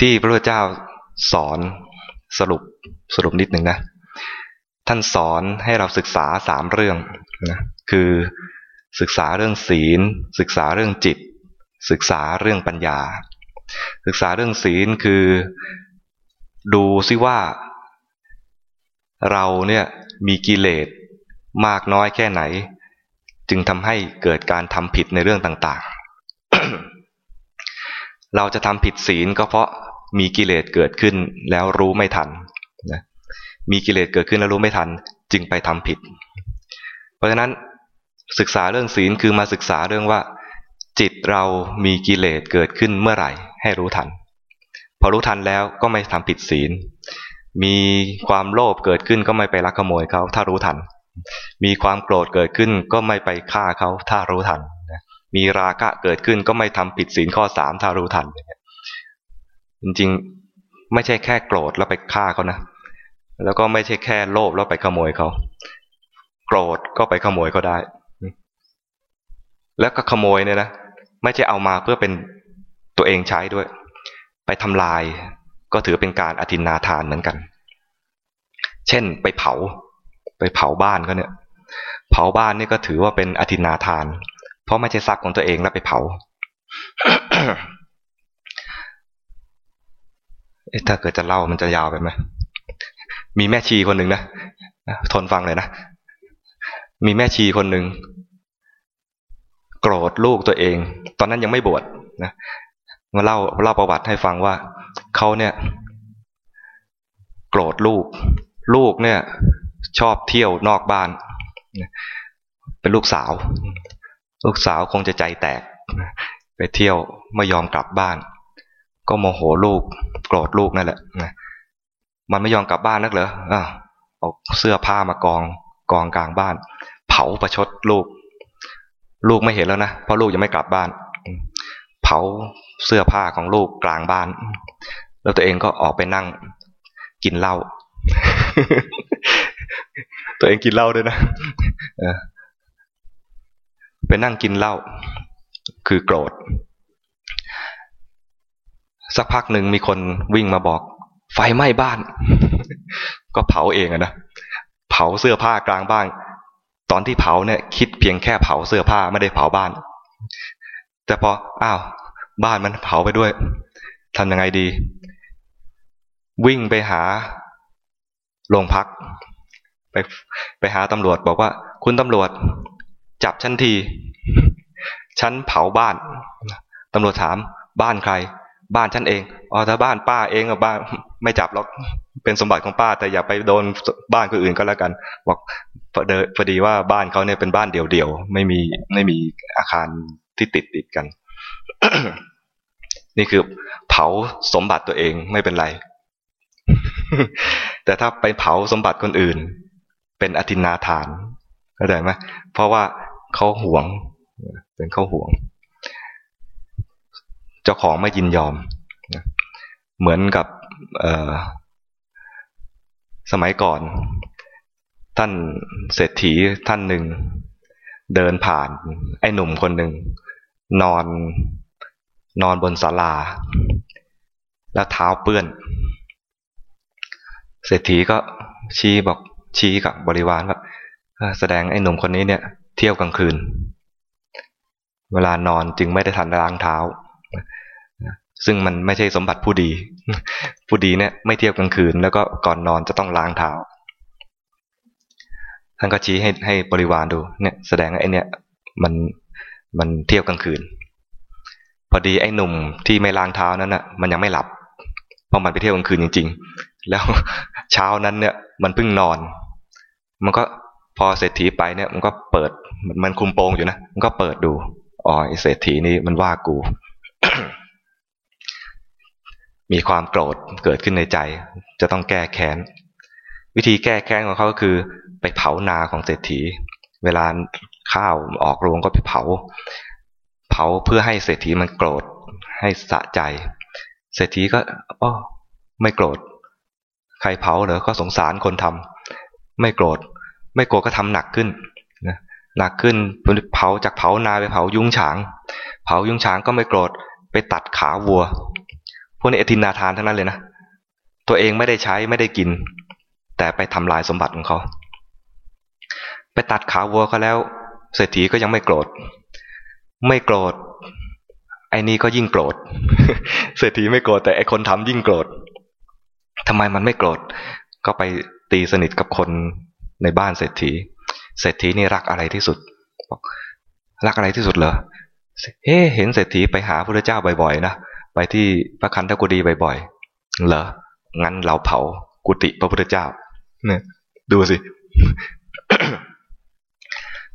ที่พระพุทธเจ้าสอนสรุปสรุปนิดหนึ่งนะ ท่านสอนให้เราศึกษาสามเรื่องนะคือศึกษาเรื่องศีล ศึกษาเรื่องจิต ศึกษาเรื่องปัญญา ศึกษาเรื่องศีลคือ ดูซิว่า เราเนี่ยมีกิเลสมากน้อยแค่ไหน จึงทำให้เกิดการทำผิดในเรื่องต่างๆ เราจะทำผิดศีลก็เพราะ มีกิเลสเกิดขึ้นแล้วรู้ไม่ทันนะมีกิเลสเกิดขึ้นแล้วรู้ไม่ทัน จึงไปทำผิด เพราะฉะนั้นศึกษาเรื่องศีลคือมาศึกษาเรื่องว่า จิตเรามีกิเลสเกิดขึ้นเมื่อไหร่ ให้รู้ทัน พอรู้ทันแล้วก็ไม่ทำผิดศีล มีความโลภเกิดขึ้นก็ไม่ไปลักขโมยเขาถ้ารู้ทัน มีความโกรธเกิดขึ้นก็ไม่ไปฆ่าเขาถ้ารู้ทัน มีราคะเกิดขึ้นก็ไม่ทำผิดศีลข้อสามถ้ารู้ทัน จริงๆ ไม่ใช่แค่โกรธแล้วไปฆ่าเขานะ แล้วก็ไม่ใช่แค่โลภแล้วไปขโมยเขา โกรธก็ไปขโมยเขาได้ แล้วก็ขโมยเนี่ยนะ ไม่ใช่เอามาเพื่อเป็นตัวเองใช้ด้วย ไปทำลายก็ถือเป็นการอธินาทานเหมือนกัน เช่นไปเผา ไปเผาบ้านเขาเนี่ย เผาบ้านนี่ก็ถือว่าเป็นอธินาทาน เพราะไม่ใช่ทรัพย์ของตัวเองแล้วไปเผา ถ้าเกิดจะเล่ามันจะยาวไปไหมมีแม่ชีคนหนึ่งนะทนฟังเลยนะ มีแม่ชีคนหนึ่งโกรธลูกตัวเอง ตอนนั้นยังไม่บวชนะมาเล่าเล่าประวัติให้ฟังว่าเขาเนี่ย โกรธลูก ลูกเนี่ย ชอบเที่ยวนอกบ้าน เป็นลูกสาว ลูกสาวคงจะใจแตก ไปเที่ยวไม่ยอมกลับบ้าน ก็โมโหลูก โกรธลูกนั่นแหละมันไม่ยอมกลับบ้านนักเหรออ่าเอาเสื้อผ้ามากองกองกลางบ้าน เผาประชดลูก ลูกไม่เห็นแล้วนะเพราะลูกยังไม่กลับบ้าน เผาเสื้อผ้าของลูกกลางบ้าน แล้วตัวเองก็ออกไปนั่ง กินเหล้าตัวเองกินเหล้าด้วยนะไปนั่งกินเหล้าคือโกรธ สักพักหนึ่งมีคนวิ่งมาบอก ไฟไหม้บ้าน ก็เผาเองอะนะเผาเสื้อผ้ากลางบ้าน ตอนที่เผาเนี่ยคิดเพียงแค่เผาเสื้อผ้าไม่ได้เผาบ้าน แต่พออ้าวบ้านมันเผาไปด้วยทำยังไงดี วิ่งไปหาโรงพัก ไปไปหาตำรวจบอกว่า คุณตำรวจ จับฉันที ฉันเผาบ้านตำรวจถามบ้านใคร บ้านฉันเองอ๋อถ้าบ้านป้าเองกับบ้านไม่จับหรอกเป็นสมบัติของป้า แต่อย่าไปโดนบ้านคนอื่นก็แล้วกัน บอกพอดีว่าบ้านเขาเนี่ยเป็นบ้านเดี่ยวๆไม่มีไม่มีอาคารที่ติดติดกัน นี่คือเผาสมบัติตัวเองไม่เป็นไร แต่ถ้าไปเผาสมบัติคนอื่น เป็นอธินาทานเข้าใจไหมเพราะว่าเขาหวง เป็นเขาหวง จ้าของไม่ยินยอม เหมือนกับสมัยก่อน ท่านเศรษฐีท่านหนึ่ง เดินผ่าน ไอ้หนุ่มคนหนึ่ง นอนนอนบนศาลา แล้วเท้าเปื้อน เศรษฐีก็ชี้บอกชี้กับบริวารว่าแสดงไอ้หนุ่มคนนี้เนี่ย เที่ยวกลางคืน เวลานอนจึงไม่ได้ทันล้างเท้า ซึ่งมันไม่ใช่สมบัติผู้ดี ผู้ดีเนี่ยไม่เที่ยวกลางคืน แล้วก็ก่อนนอนจะต้องล้างเท้าท่านก็ชี้ให้ให้บริวารดูเนี่ยแสดงไอ้เนี่ยมันมันเที่ยวกลางคืน พอดีไอ้หนุ่มที่ไม่ล้างเท้านั้นน่ะมันยังไม่หลับเพราะมันไปเที่ยวกลางคืนจริง ๆ แล้วเช้านั้นเนี่ยมันเพิ่งนอน มันก็พอเศรษฐีไปเนี่ยมันก็เปิดมันคุมโปงอยู่นะมันก็เปิดดูอ๋อเศรษฐีนี่มันว่ากู มีความโกรธเกิดขึ้นในใจ จะต้องแก้แค้น วิธีแก้แค้นของเขาก็คือ ไปเผานาของเศรษฐี เวลาข้าวออกรวงก็ไปเผา เผาเพื่อให้เศรษฐีมันโกรธให้สะใจ เศรษฐีก็อ๋อไม่โกรธ ใครเผาเหรอก็สงสารคนทำไม่โกรธ ไม่โกรธก็ทำหนักขึ้นนะหนักขึ้นเผาจากเผานาไปเผายุ้งฉาง เผายุ้งฉางก็ไม่โกรธไปตัดขาวัว พวกนี้อธินาทานทั้งนั้นเลยนะ ตัวเองไม่ได้ใช้ไม่ได้กิน แต่ไปทำลายสมบัติของเขา ไปตัดขาวัวเขาแล้ว เศรษฐีก็ยังไม่โกรธ ไม่โกรธ ไอ้นี่ก็ยิ่งโกรธ เศรษฐีไม่โกรธแต่ไอ้คนทำยิ่งโกรธทำไมมันไม่โกรธ ก็ไปตีสนิทกับคนในบ้านเศรษฐี เศรษฐีนี่รักอะไรที่สุด รักอะไรที่สุดเหรอเฮ้เห็นเศรษฐีไปหาพระเจ้าบ่อยๆนะ ไปที่พระคันธกุฎีบ่อยๆ เหรอ งั้นเราเผากุฏิพระพุทธเจ้า เนี่ย ดูสิ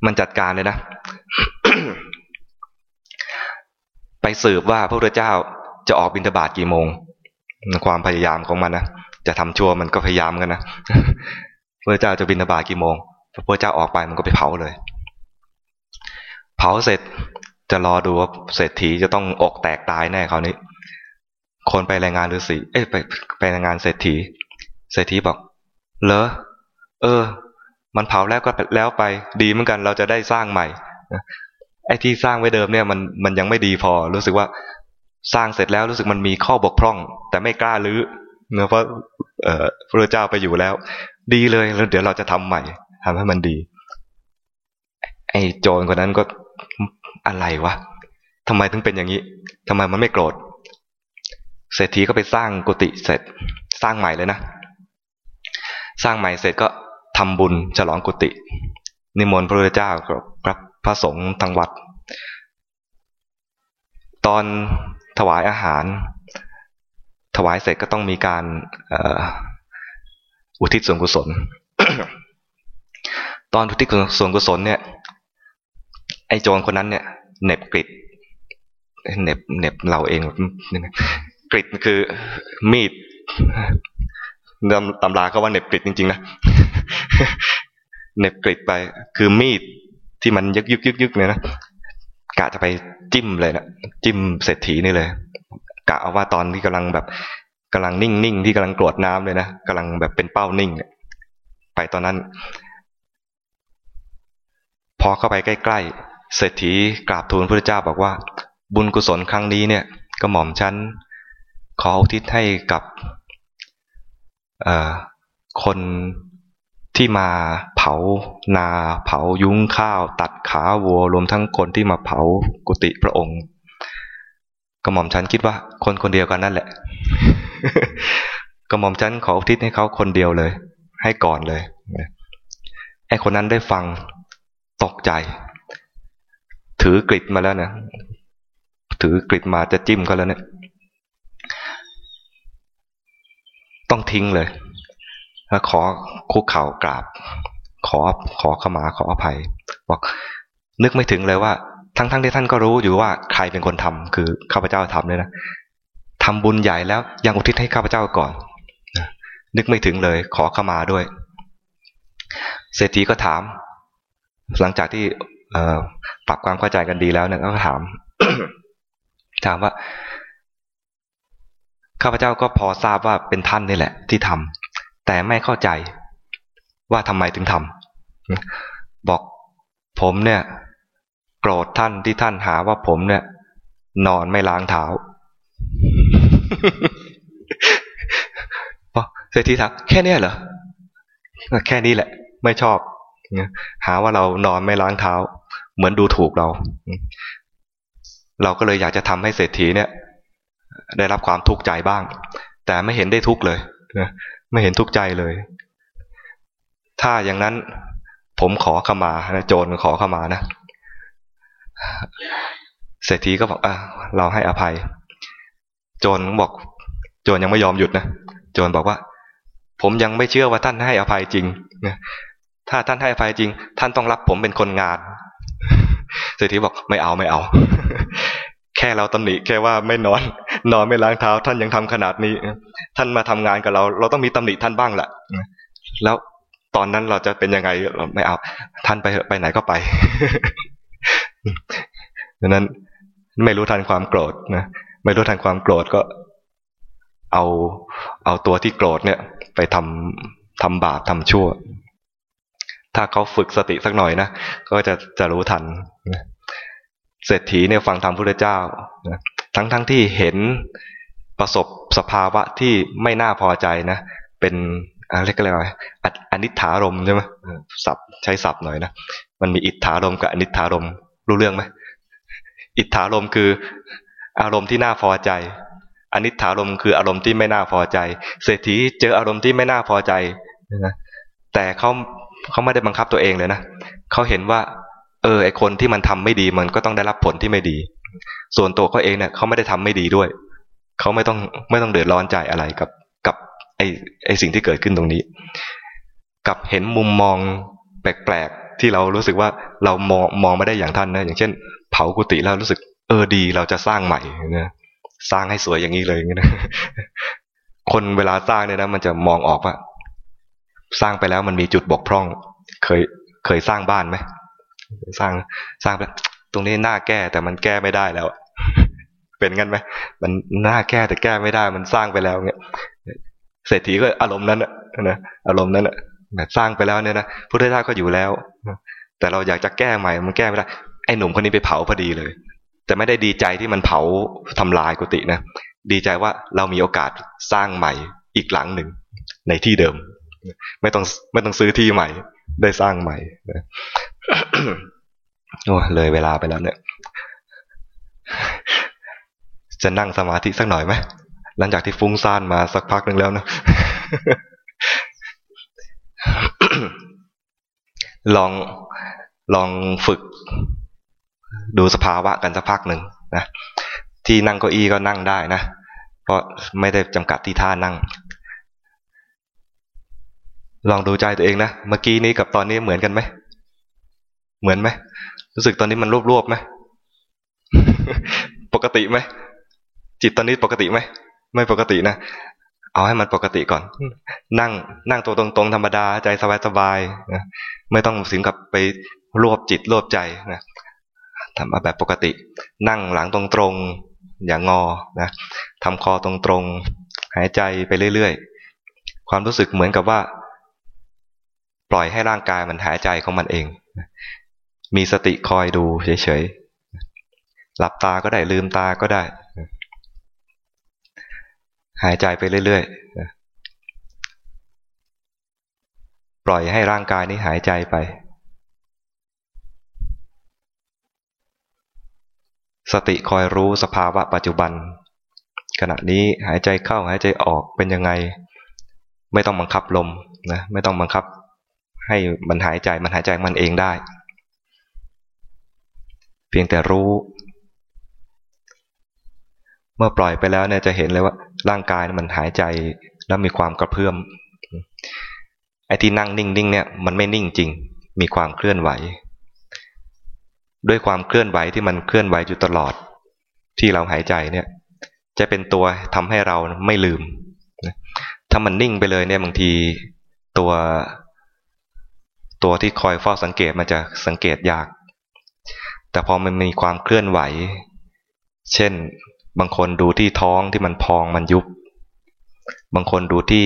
มันจัดการเลยนะ ไปสืบว่าพระพุทธเจ้าจะออกบิณฑบาตกี่โมง ความพยายามของมันนะ จะทำชั่วมันก็พยายามกันนะ พระเจ้าจะบิณฑบาตกี่โมง พระพุทธเจ้าออกไปมันก็ไปเผาเลย เผาเสร็จจะรอดูว่าเศรษฐีจะต้องอกแตกตายแน่คราวนี้ คนไปรายงานฤาษีเอ้ยไปไปรายงานเศรษฐี เศรษฐีบอก เหรอ เออ มันเผาแล้วก็แล้วไป ดีเหมือนกัน เราจะได้สร้างใหม่ไอ้ที่สร้างไว้เดิมเนี่ยมันมันยังไม่ดีพอ รู้สึกว่าสร้างเสร็จแล้วรู้สึกมันมีข้อบกพร่อง แต่ไม่กล้าลื้อเนื่อเพราะเอ่อพระเจ้าไปอยู่แล้ว ดีเลยแล้วเดี๋ยวเราจะทำใหม่ทำให้มันดี ไอ้โจรคนนั้นก็อะไรวะทำไมถึงเป็นอย่างนี้ทำไมมันไม่โกรธ เศรษฐีก็ไปสร้างกุฏิเสร็จ สร้างใหม่เลยนะ สร้างใหม่เสร็จก็ทำบุญฉลองกุฏินิมนต์พระพุทธเจ้ากับพระสงฆ์ทางวัด ตอนถวายอาหาร ถวายเสร็จก็ต้องมีการอุทิศส่วนกุศล ตอนอุทิศส่วนกุศลเนี่ย ไอ้โจรคนนั้นเนี่ยเน็บกริดเน็บเน็บเราเอง กริดคือมีดตำราเขาว่าเน็บกริดจริง ๆ นะเน็บกริดไป คือมีดที่มันยึกยึกยึกยึกเนี่ยนะกะจะไปจิ้มเลยนะจิ้มเศรษฐีนี่เลยกะเอาว่าตอนที่กำลังแบบกำลังนิ่งนิ่งที่กำลังกรวดน้ำเลยนะกำลังแบบเป็นเป้านิ่งไปตอนนั้น พอเข้าไปใกล้ๆเศรษฐีกราบทูลพระเจ้าบอกว่า บุญกุศลครั้งนี้เนี่ยก็หม่อมชั้น ขออุทิศให้กับคนที่มาเผานาเผายุ้งข้าว ตัดขาวัวรวมทั้งคนที่มาเผากุฏิพระองค์ก็หม่อมชั้นคิดว่าคนคนเดียวกันนั่นแหละก็หม่อมชั้นขออุทิศให้เขาคนเดียวเลย ให้ก่อนเลยไอ้คนนั้นได้ฟังตกใจ ถือกริดมาแล้วนะถือกริดมาจะจิ้มก็แล้วเนี่ย ต้องทิ้งเลย แล้วขอคุกเข่ากราบ ขอขอขมาขออภัย บอกนึกไม่ถึงเลยว่า ทั้งทั้งที่ท่านก็รู้อยู่ว่าใครเป็นคนทำคือข้าพเจ้าทำเลยนะทำบุญใหญ่แล้วยังอุทิศให้ข้าพเจ้าก่อนนึกไม่ถึงเลย ขอขมาด้วย เศรษฐีก็ถาม หลังจากที่ปรับความเข้าใจกันดีแล้วเนี่ยก็ถาม ถามว่า ข้าพเจ้าก็พอทราบว่าเป็นท่านนี่แหละ ที่ทำแต่ไม่เข้าใจว่าทำไมถึงทำบอกผมเนี่ย โกรธท่านที่ท่านหาว่าผมเนี่ย นอนไม่ล้างเท้าเศรษฐีถามแค่นี้เหรอแค่นี้แหละ ไม่ชอบหาว่าเรานอนไม่ล้างเท้า เหมือนดูถูกเรา เราก็เลยอยากจะทำให้เศรษฐีเนี่ย ได้รับความทุกข์ใจบ้าง แต่ไม่เห็นได้ทุกข์เลยไม่เห็นทุกข์ใจเลย ถ้าอย่างนั้นผมขอขมานะโจรขอขมานะเศรษฐีก็บอกอะเราให้อภัย โจรบอก โจรยังไม่ยอมหยุดนะโจรบอกว่า ผมยังไม่เชื่อว่าท่านให้อภัยจริงถ้าท่านให้อภัยจริง ท่านต้องรับผมเป็นคนงานเศรษฐีบอกไม่เอาไม่เอา ค่เราตำหนิแค่ว่าไม่นอน นอนไม่ล้างเท้า ท่านยังทำขนาดนี้ ท่านมาทำงานกับเรา เราต้องมีตำหนิท่านบ้างแหละแล้วตอนนั้นเราจะเป็นยังไงเราไม่เอา ท่านไปไปไหนก็ไปดังนั้นไม่รู้ทันความโกรธนะไม่รู้ทันความโกรธก็ เอาเอาตัวที่โกรธเนี่ย ไปทำทำบาปทำชั่ว ถ้าเขาฝึกสติสักหน่อยนะก็จะจะรู้ทัน เศรษฐีเนี่ยฟังธรรมพุทธเจ้าทั้งทั้งที่เห็นประสบสภาวะที่ไม่น่าพอใจนะ เป็นอะไรก็เลยว่าอนิถารมใช่ไหมศัพท์ใช้ศัพท์หน่อยนะมันมีอิทธารมกับอนิถารมรู้เรื่องไหมอิทธารมคืออารมณ์ที่น่าพอใจอนิถารมคืออารมณ์ที่ไม่น่าพอใจ เศรษฐีเจออารมณ์ที่ไม่น่าพอใจนะแต่เขาเขาไม่ได้บังคับตัวเองเลยนะเขาเห็นว่า เออไอคนที่มันทำไม่ดีมันก็ต้องได้รับผลที่ไม่ดี ส่วนตัวเขาเองเนี่ยเขาไม่ได้ทำไม่ดีด้วยเขาไม่ต้องไม่ต้องเดือดร้อนใจอะไรกับกับไอไอสิ่งที่เกิดขึ้นตรงนี้ กับเห็นมุมมองแปลกๆที่เรารู้สึกว่าเรามองมองไม่ได้อย่างท่านนะอย่างเช่น เผากุฏิแล้วรู้สึก เออดีเราจะสร้างใหม่นะสร้างให้สวยอย่างนี้เลยนะคนเวลาสร้างเนี่ยนะมันจะมองออกว่า สร้างไปแล้วมันมีจุดบกพร่อง เคยเคยสร้างบ้านไหม สร้างสร้างไปตรงนี้น่าแก้แต่มันแก้ไม่ได้แล้ว เป็นงั้นไหมมันน่าแก้แต่แก้ไม่ได้ มันสร้างไปแล้วเนี่ยเศรษฐีก็อารมณ์นั้นนะอารมณ์นั้นนะสร้างไปแล้วเนี่ยนะพุทธเจ้าก็อยู่แล้วแต่เราอยากจะแก้ใหม่มันแก้ไม่ได้ไอ้หนุ่มคนนี้ไปเผาพอดีเลย แต่ไม่ได้ดีใจที่มันเผาทำลายกุฏินะดีใจว่าเรามีโอกาสสร้างใหม่อีกหลังหนึ่งในที่เดิม ไม่ต้องไม่ต้องซื้อที่ใหม่ได้สร้างใหม่ โอ้เลยเวลาไปแล้วเนี่ย จะนั่งสมาธิสักหน่อยไหมหลังจากที่ฟุ้งซ่านมาสักพักหนึ่งแล้วนะลองลองฝึกดูสภาวะกันสักพักหนึ่งนะที่นั่งเก้าอี้ก็นั่งได้นะ เพราะไม่ได้จำกัดที่ท่านั่ง ลองดูใจตัวเองนะ เมื่อกี้นี้กับตอนนี้เหมือนกันไหม เหมือนไหมรู้สึกตอนนี้มันรวบรวบไหมปกติไหมจิตตอนนี้ปกติไหมไม่ปกตินะเอาให้มันปกติก่อน นั่งนั่งตัวตรงๆธรรมดาใจสบายๆนะไม่ต้องถึงกับไปรวบจิตรวบใจนะทำมาแบบปกติ นั่งหลังตรงๆอย่างงอนะทำคอตรงๆหายใจไปเรื่อยๆ ความรู้สึกเหมือนกับว่า ปล่อยให้ร่างกายมันหายใจของมันเอง มีสติคอยดูเฉยๆ หลับตาก็ได้ลืมตาก็ได้ หายใจไปเรื่อยๆ ปล่อยให้ร่างกายนี้หายใจไป สติคอยรู้สภาวะปัจจุบัน ขณะนี้หายใจเข้าหายใจออกเป็นยังไง ไม่ต้องบังคับลมนะไม่ต้องบังคับให้มันหายใจมันหายใจมันเองได้ เพียงแต่รู้ เมื่อปล่อยไปแล้วเนี่ยจะเห็นเลยว่าร่างกายมันหายใจแล้วมีความกระเพื่อมไอ้ที่นั่งนิ่งๆเนี่ยมันไม่นิ่งจริง มีความเคลื่อนไหว ด้วยความเคลื่อนไหวที่มันเคลื่อนไหวอยู่ตลอด ที่เราหายใจเนี่ย จะเป็นตัวทำให้เราไม่ลืม ถ้ามันนิ่งไปเลยเนี่ยบางทีตัว ตัวที่คอยเฝ้าสังเกตมันจะสังเกตยาก แต่พอมันมีความเคลื่อนไหว เช่น บางคนดูที่ท้องที่มันพองมันยุบ บางคนดูที่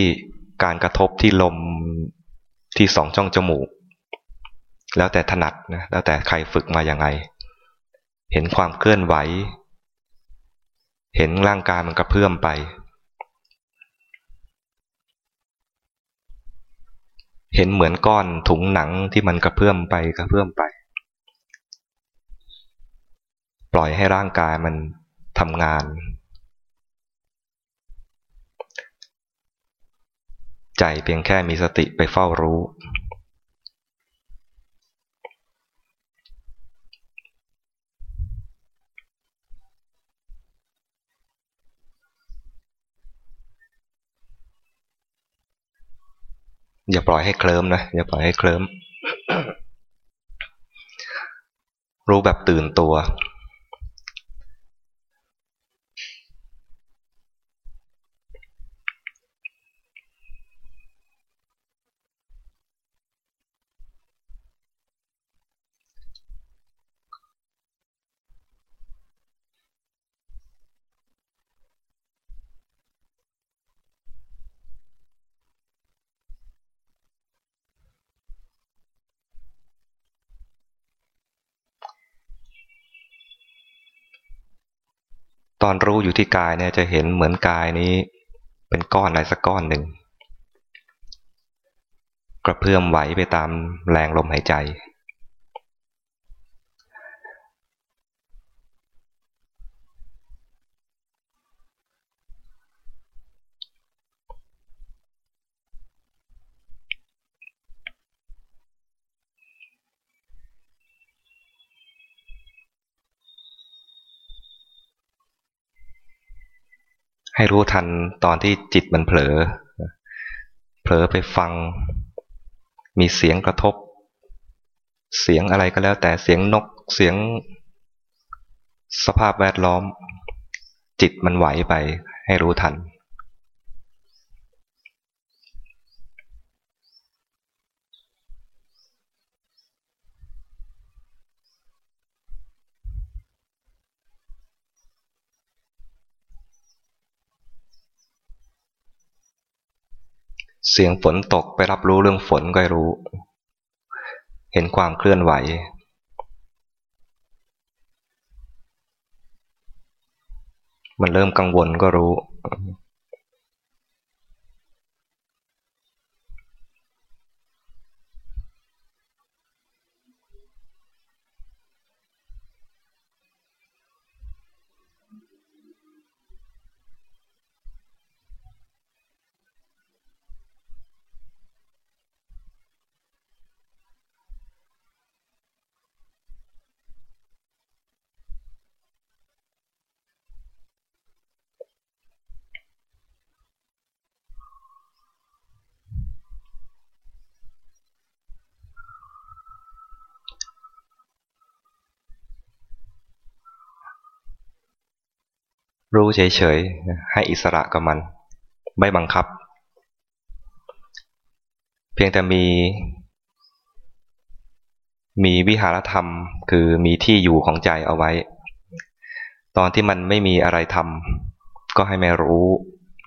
การกระทบที่ลมที่สองช่องจมูก แล้วแต่ถนัดนะแล้วแต่ใครฝึกมาอย่างไง เห็นความเคลื่อนไหว เห็นร่างกายมันกระเพื่อมไป เห็นเหมือนก้อนถุงหนังที่มันกระเพื่อมไปกระเพื่อมไป ปล่อยให้ร่างกายมันทำงาน ใจเพียงแค่มีสติไปเฝ้ารู้ อย่าปล่อยให้เคลิ้มนะ อย่าปล่อยให้เคลิ้มรู้แบบตื่นตัว ตอนรู้อยู่ที่กายเนี่ยจะเห็นเหมือนกายนี้ เป็นก้อนอะไรสักก้อนหนึ่งกระเพื่อมไหวไปตามแรงลมหายใจ ให้รู้ทันตอนที่จิตมันเผลอ เผลอไปฟัง มีเสียงกระทบ เสียงอะไรก็แล้ว แต่เสียงนกเสียงสภาพแวดล้อม จิตมันไหวไปให้รู้ทัน เสียงฝนตกไปรับรู้เรื่องฝนก็รู้ เห็นความเคลื่อนไหว มันเริ่มกังวลก็รู้ รู้เฉยๆ ให้อิสระกับมัน ไม่บังคับ เพียงแต่มี มีวิหารธรรม คือมีที่อยู่ของใจเอาไว้ ตอนที่มันไม่มีอะไรทำก็ให้มารู้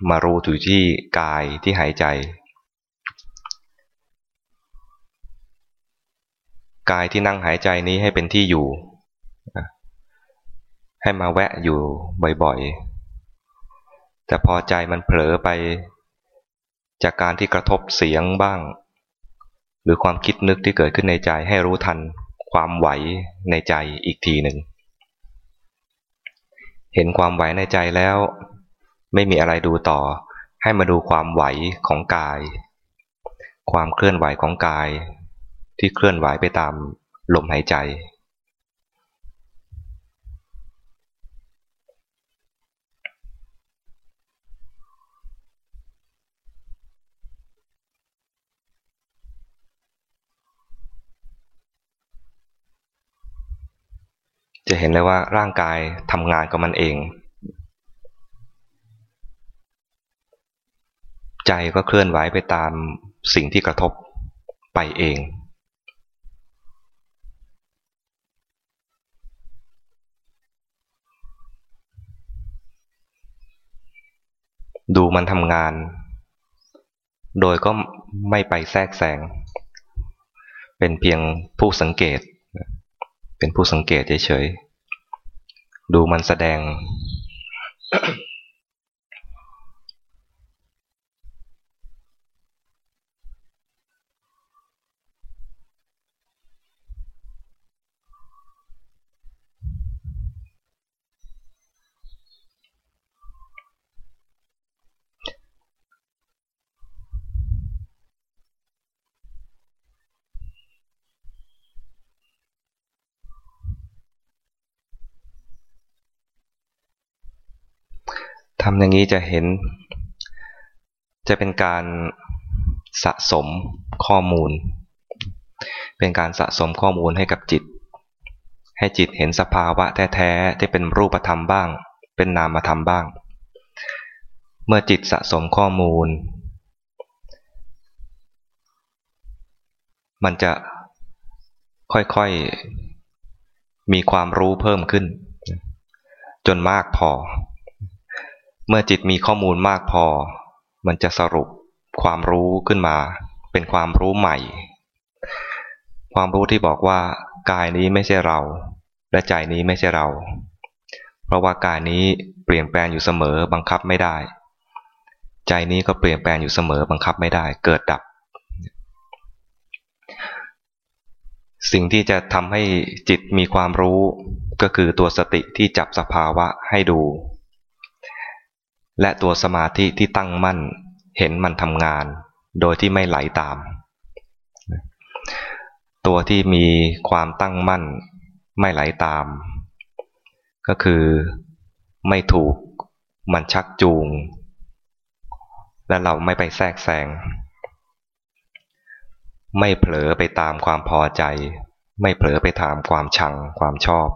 มารู้อยู่ที่กายที่หายใจ กายที่นั่งหายใจนี้ให้เป็นที่อยู่ ให้มาแวะอยู่บ่อยๆ แต่พอใจมันเผลอไปจากการที่กระทบเสียงบ้าง หรือความคิดนึกที่เกิดขึ้นในใจให้รู้ทันความไหวในใจอีกทีหนึ่ง เห็นความไหวในใจแล้ว ไม่มีอะไรดูต่อ ให้มาดูความไหวของกาย ความเคลื่อนไหวของกาย ที่เคลื่อนไหวไปตามลมหายใจ จะเห็นเลยว่าร่างกายทำงานกับมันเอง ใจก็เคลื่อนไหวไปตามสิ่งที่กระทบไปเอง ดูมันทำงาน โดยก็ไม่ไปแทรกแซงเป็นเพียงผู้สังเกต เป็นผู้สังเกตเฉยๆดูมันแสดงทำอย่างนี้จะเห็น จะเป็นการสะสมข้อมูล เป็นการสะสมข้อมูลให้กับจิต ให้จิตเห็นสภาวะแท้ๆที่เป็นรูปธรรมบ้าง เป็นนามธรรมบ้าง เมื่อจิตสะสมข้อมูล มันจะค่อยๆมีความรู้เพิ่มขึ้น จนมากพอ เมื่อจิตมีข้อมูลมากพอ มันจะสรุปความรู้ขึ้นมา เป็นความรู้ใหม่ ความรู้ที่บอกว่ากายนี้ไม่ใช่เรา และใจนี้ไม่ใช่เรา เพราะว่ากายนี้เปปลี่ยนแปลงอยู่เสมอบังคับไม่ได้ ใจนี้ก็เปลี่ยนแปลงอยู่เสมอบังคับไม่ได้ เกิดดับ สิ่งที่จะทำให้จิตมีความรู้ก็คือตัวสติที่จับสภาวะให้ดู และตัวสมาธิที่ตั้งมั่นเห็นมันทำงาน โดยที่ไม่ไหลาตาม ตัวที่มีความตั้งมั่นไม่ไหลาตาม ก็คือไม่ถูกมันชักจูง และเราไม่ไปแทรกแซงไม่เผลอไปตามความพอใจ ไม่เผลอไปตามความชังความชอบ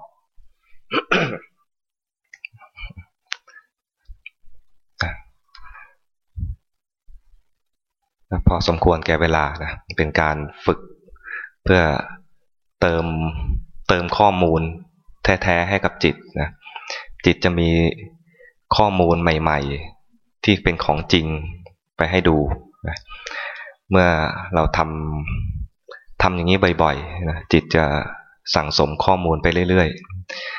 พอสมควรแก่เวลานะเป็นการฝึกเพื่อเติมเติมข้อมูลแท้ๆให้กับจิตนะจิตจะมีข้อมูลใหม่ ๆ ที่เป็นของจริงไปให้ดูนะเมื่อเราทำทำอย่างนี้บ่อยๆนะจิตจะสั่งสมข้อมูลไปเรื่อย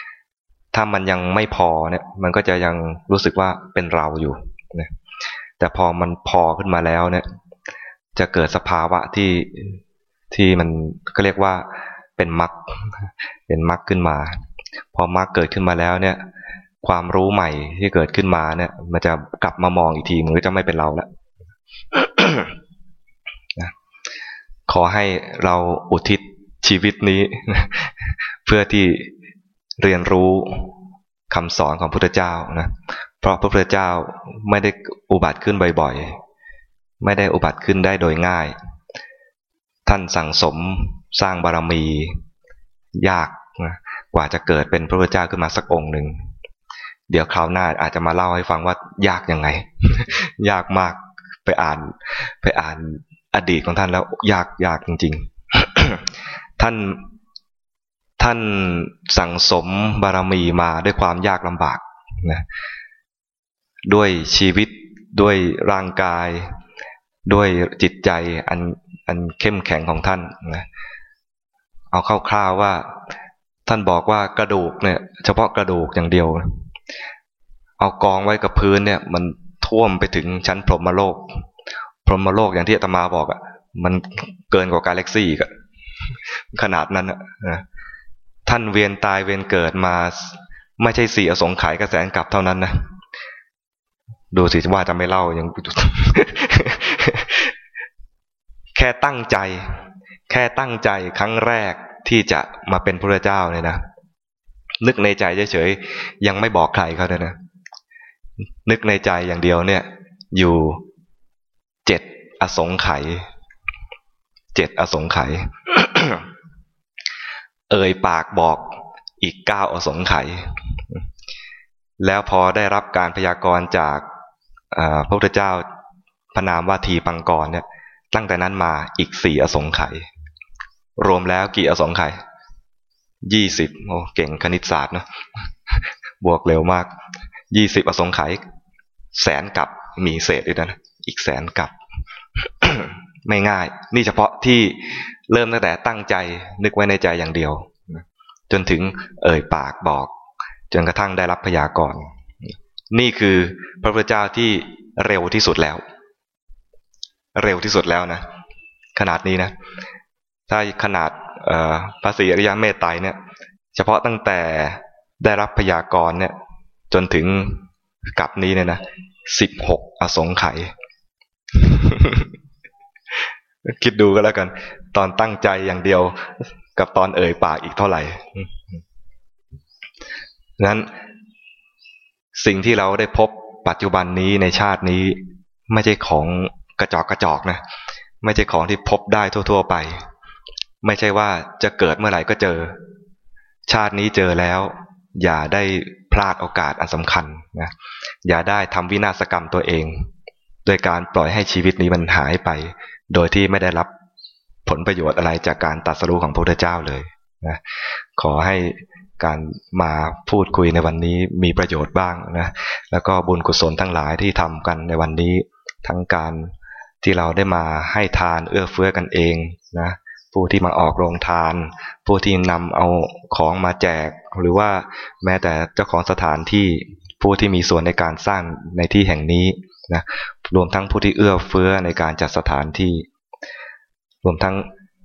ๆ ถ้ามันยังไม่พอเนี่ยมันก็จะยังรู้สึกว่าเป็นเราอยู่นะแต่พอมันพอขึ้นมาแล้วเนี่ย จะเกิดสภาวะที่ที่มันก็เรียกว่าเป็นมรรคเป็นมรรคขึ้นมา พอมรรคเกิดขึ้นมาแล้วเนี่ย ความรู้ใหม่ที่เกิดขึ้นมาเนี่ย มันจะกลับมามองอีกทีมันก็จะไม่เป็นเราแล้วขอให้เราอุทิศชีวิตนี้ เพื่อที่เรียนรู้คำสอนของพระพุทธเจ้านะเพราะพระพุทธเจ้าไม่ได้อุบัติขึ้นบ่อยๆ ไม่ได้อุบัติขึ้นได้โดยง่าย ท่านสั่งสมสร้างบารมี ยากนะกว่าจะเกิดเป็นพระพุทธเจ้าขึ้นมาสักองค์หนึ่งเดี๋ยวคราวหน้าอาจจะมาเล่าให้ฟังว่ายากยังไง ยากมากไปอ่านไปอ่านอดีตของท่านแล้วยากยากจริง ๆ ท่านท่านสั่งสมบารมีมาด้วยความยากลำบากนะด้วยชีวิตด้วยร่างกาย ด้วยจิตใจอันอันเข้มแข็งของท่านนะเอาคร่าวๆว่า ท่านบอกว่ากระดูกเนี่ย เฉพาะกระดูกอย่างเดียว เอากองไว้กับพื้นเนี่ย มันท่วมไปถึงชั้นพรหมโลก พรหมโลกอย่างที่อาตมาบอกอะ่ะมันเกินกว่ากาแล็กซี่กขนาดนั้นอะ่ะท่านเวียนตายเวียนเกิดมา ไม่ใช่สี่อสงไขยกระแสนกลับเท่านั้นนะดูสิว่าจะไม่เล่ายัง แค่ตั้งใจ แค่ตั้งใจครั้งแรกที่จะมาเป็นพระเจ้าเนี่ยนะนึกในใจเฉยๆยังไม่บอกใครเขาเลยนะ นึกในใจอย่างเดียวเนี่ย อยู่เจ็ดอสงไขยเจ็ดอสงไขยเอ่ยปากบอกอีกเก้าอสงไขยแล้วพอได้รับการพยากรณ์จากพระพุทธเจ้าพนามว่าทีปังกรเนี่ย ตั้งแต่นั้นมาอีกสี่อสงไขยรวมแล้วกี่อสงไขยยี่สิบโอ้เก่งคณิตศาสตร์เนาะบวกเร็วมากยี่สิบอสงไขยแสนกับมีเศษด้วยนะอีกแสนกับ ไม่ง่าย นี่เฉพาะที่เริ่มตั้งแต่ตั้งใจนึกไว้ในใจอย่างเดียว จนถึงเอ่ยปากบอก จนกระทั่งได้รับพยากรณ์นี่คือพระพุทธเจ้าที่เร็วที่สุดแล้ว เร็วที่สุดแล้วนะขนาดนี้นะถ้าขนาดภาษีอริยเมตไตรเนี่ย เฉพาะตั้งแต่ได้รับพยากรณ์เนี่ย จนถึงกับนี้เนี่ยนะสิบหกอสงไขยคิดดูก็แล้วกัน ตอนตั้งใจอย่างเดียวกับตอนเอ่ยปากอีกเท่าไหร่นั้นสิ่งที่เราได้พบปัจจุบันนี้ในชาตินี้ไม่ใช่ของ กระจอกกระจอกนะไม่ใช่ของที่พบได้ทั่ว ๆไป ไม่ใช่ว่าจะเกิดเมื่อไหร่ก็เจอ ชาตินี้เจอแล้ว อย่าได้พลาดโอกาสอันสำคัญนะอย่าได้ทำวินาศกรรมตัวเอง โดยการปล่อยให้ชีวิตนี้มันหายไป โดยที่ไม่ได้รับผลประโยชน์อะไรจากการตัดสู้ของพระพุทธเจ้าเลยนะขอให้การมาพูดคุยในวันนี้มีประโยชน์บ้างนะ แล้วก็บุญกุศลทั้งหลายที่ทำกันในวันนี้ ทั้งการ ที่เราได้มาให้ทานเอื้อเฟื้อกันเองนะผู้ที่มาออกโรงทาน ผู้ที่นำเอาของมาแจก หรือว่าแม้แต่เจ้าของสถานที่ผู้ที่มีส่วนในการสร้างในที่แห่งนี้นะรวมทั้งผู้ที่เอื้อเฟื้อในการจัดสถานที่ รวมทั้ง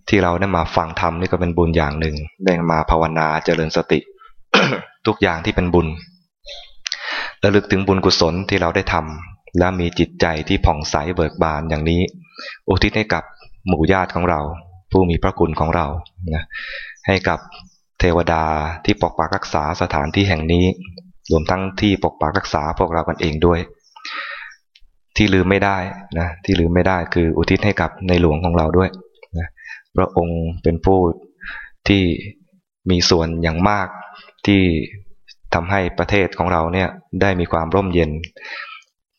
ที่เราได้มาฟังธรรมนี่ก็เป็นบุญอย่างหนึ่งได้มาภาวนาเจริญสติ ทุกอย่างที่เป็นบุญระลึกถึงบุญกุศลที่เราได้ทำ และมีจิตใจที่ผ่องใสเบิกบานอย่างนี้ อุทิศให้กับหมู่ญาติของเรา ผู้มีพระคุณของเรานะให้กับเทวดาที่ปกปักรักษาสถานที่แห่งนี้ รวมทั้งที่ปกปักรักษาพวกเรากันเองด้วย ที่ลืมไม่ได้นะที่ลืมไม่ได้คืออุทิศให้กับในหลวงของเราด้วยนะพระองค์เป็นผู้ที่มีส่วนอย่างมากที่ทำให้ประเทศของเราเนี่ยได้มีความร่มเย็น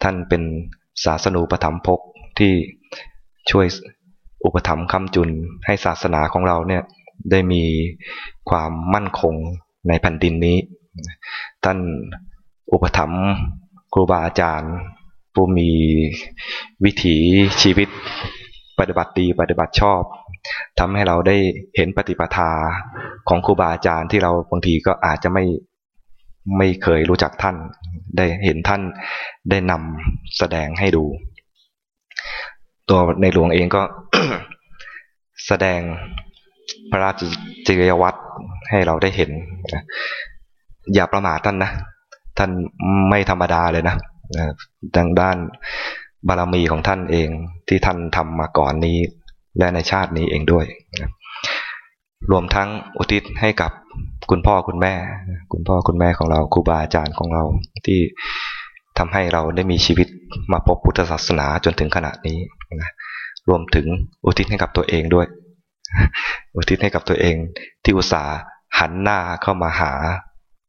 ท่านเป็นศาสนูปถัมภกที่ช่วยอุปถัมภ์คำจุนให้ศาสนาของเราเนี่ยได้มีความมั่นคงในแผ่นดินนี้ ท่านอุปถัมภ์ครูบาอาจารย์ ผู้มีวิถีชีวิตปฏิบัติดีปฏิบัติชอบทำให้เราได้เห็นปฏิปทาของครูบาอาจารย์ที่เราบางทีก็อาจจะไม่ ไม่เคยรู้จักท่าน ได้เห็นท่านได้นำแสดงให้ดู ตัวในหลวงเองก็แสดงพระราชจริยวัตรให้เราได้เห็น อย่าประมาทท่านนะ ท่านไม่ธรรมดาเลยนะดังด้านบารมีของท่านเองที่ท่านทำมาก่อนนี้ และในชาตินี้เองด้วย รวมทั้งอุทิศให้กับคุณพ่อคุณแม่ คุณพ่อคุณแม่ของเราครูบาอาจารย์ของเราที่ทำให้เราได้มีชีวิตมาพบพุทธศาสนาจนถึงขณะนี้นะรวมถึงอุทิศให้กับตัวเองด้วย อุทิศให้กับตัวเองที่อุตส่าห์หันหน้าเข้ามาหา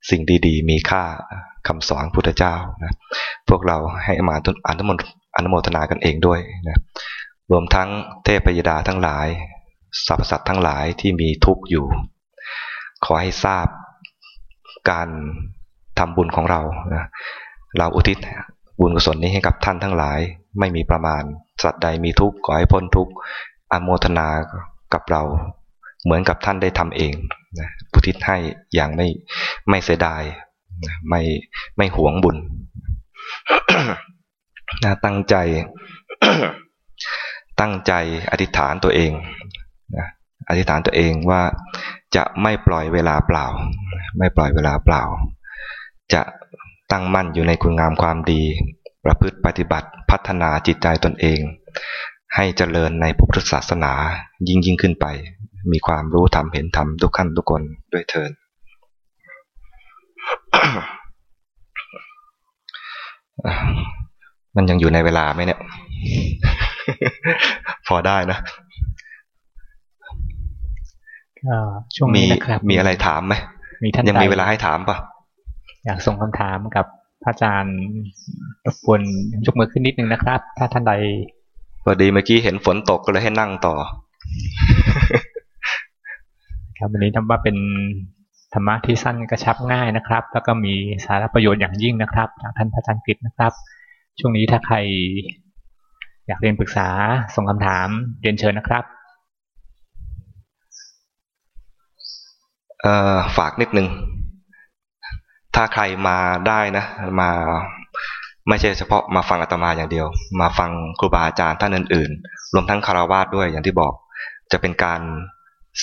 สิ่งดีๆ มีค่าคำสอนพุทธเจ้านะพวกเราให้มาอนุโมอนุโมทนากันเองด้วยนะรวมทั้งเทพยดาทั้งหลาย สรรพสัตว์ทั้งหลายที่มีทุกข์อยู่ ขอให้ทราบการทำบุญของเรานะเราอุทิศบุญกุศลนี้ให้กับท่านทั้งหลาย ไม่มีประมาณ สัตว์ใดมีทุกข์ขอให้พ้นทุกข์อโมทนากับเรา เหมือนกับท่านได้ทำเองนะอุทิศให้อย่างไม่ไม่เสียดาย ไม่ไม่หวงบุญนะตั้งใจ ตั้งใจอธิษฐานตัวเอง นะอธิษฐานตัวเองว่าจะไม่ปล่อยเวลาเปล่า ไม่ปล่อยเวลาเปล่า จะตั้งมั่นอยู่ในคุณงามความดี ประพฤติปฏิบัติพัฒนาจิตใจตนเอง ให้เจริญในพุทธศาสนายิ่งยิ่งขึ้นไป มีความรู้ธรรมเห็นธรรมทุกขั้นทุกคนด้วยเทินมันยังอยู่ในเวลาไหมเนี่ย พอได้นะ ช่วงนี้นะครับมีอะไรถามไหมมีท่านยังมีเวลาให้ถามปะอยากส่งคำถามกับพระอาจารย์รบกวนยกมือขึ้นนิดนึงนะครับ ถ้าท่านใดพอดีเมื่อกี้เห็นฝนตกก็เลยให้นั่งต่อ ครับวันนี้ทำว่าเป็นธรรมะที่สั้นกระชับง่ายนะครับ แล้วก็มีสาระประโยชน์อย่างยิ่งนะครับจากท่านพระอาจารย์กิตนะครับ ช่วงนี้ถ้าใครอยากเรียนปรึกษาส่งคำถามเรียนเชิญนะครับ ฝากนิดนึง ถ้าใครมาได้นะมาไม่ใช่เฉพาะมาฟังอาตมาอย่างเดียว มาฟังครูบาอาจารย์ท่านอื่นๆ รวมทั้งคารวาสด้วยอย่างที่บอก จะเป็นการ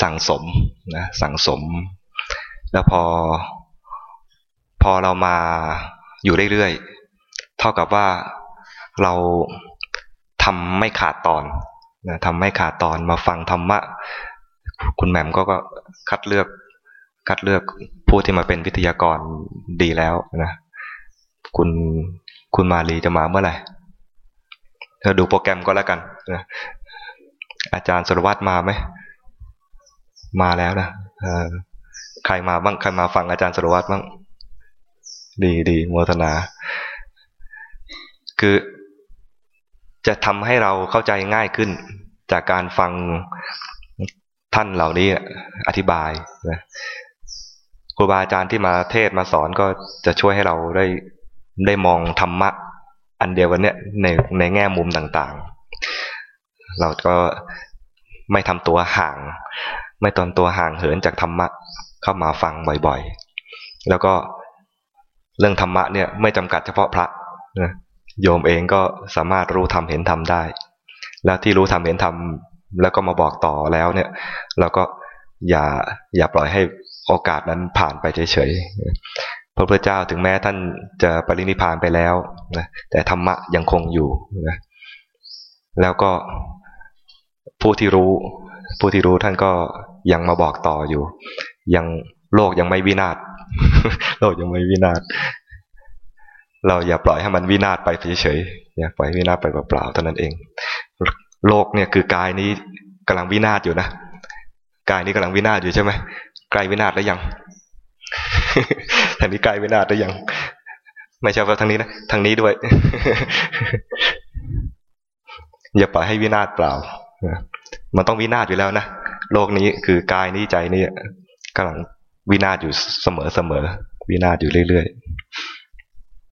สั่งสมนะสั่งสม แล้วพอ พอเรามาอยู่เรื่อยๆ เท่ากับว่าเราทำไม่ขาดตอนนะทำไม่ขาดตอนมาฟังธรรมะ คุณแหม่มก็ก็คัดเลือก คัดเลือกผู้ที่มาเป็นวิทยากรดีแล้วนะคุณคุณมาลีจะมาเมื่อไหร่เธอดูโปรแกรมก็แล้วกันนะอาจารย์สรวัตรมาไหมมาแล้วนะใครมาบ้างใครมาฟังอาจารย์สรวัตรบ้างดีดีโมทนา คือจะทำให้เราเข้าใจง่ายขึ้น จากการฟังท่านเหล่านี้อธิบายนะ รูบาอาจารย์ที่มาเทศมาสอนก็จะช่วยให้เราได้ได้มองธรรมะ อันเดียวกันเนี่ยในในแง่มุมต่างๆ เราก็ไม่ทำตัวห่าง ไม่ตอนตัวห่างเหินจากธรรมะเข้ามาฟังบ่อยๆ แล้วก็เรื่องธรรมะเนี่ยไม่จำกัดเฉพาะพระนะโยมเองก็สามารถรู้ธรรมเห็นธรรมได้ แล้วที่รู้ธรรมเห็นธรรมแล้วก็มาบอกต่อแล้วเนี่ย เราก็ อย่าอย่าปล่อยให้โอกาสนั้นผ่านไปเฉยๆพระพุทธเจ้าถึงแม้ท่านจะปรินิพานไปแล้วนะแต่ธรรมะยังคงอยู่นะแล้วก็ผู้ที่รู้ ผู้ที่รู้ท่านก็ยังมาบอกต่ออยู่ ยังโลกยังไม่วินาศโลกยังไม่วินาศเราอย่าปล่อยให้มันวินาศไปเฉยๆอย่าปล่อยวินาศไปเปล่าๆเท่านั้นเอง โลกเนี่ยคือกายนี้กำลังวินาศอยู่นะ กายนี้กำลังวินาศอยู่ใช่ไหมใกลวินาศแล้วยังทางนี้ใกลวินาศแล้วยัง ไม่ใช่ว่าทางนี้นะทางนี้ด้วย อย่าปล่อยให้วินาศเปล่ามันต้องวินาศอยู่แล้วนะโลกนี้คือกายนี้ใจนี้กำลังวินาศอยู่เสมอเสมอวินาศอยู่เรื่อยๆ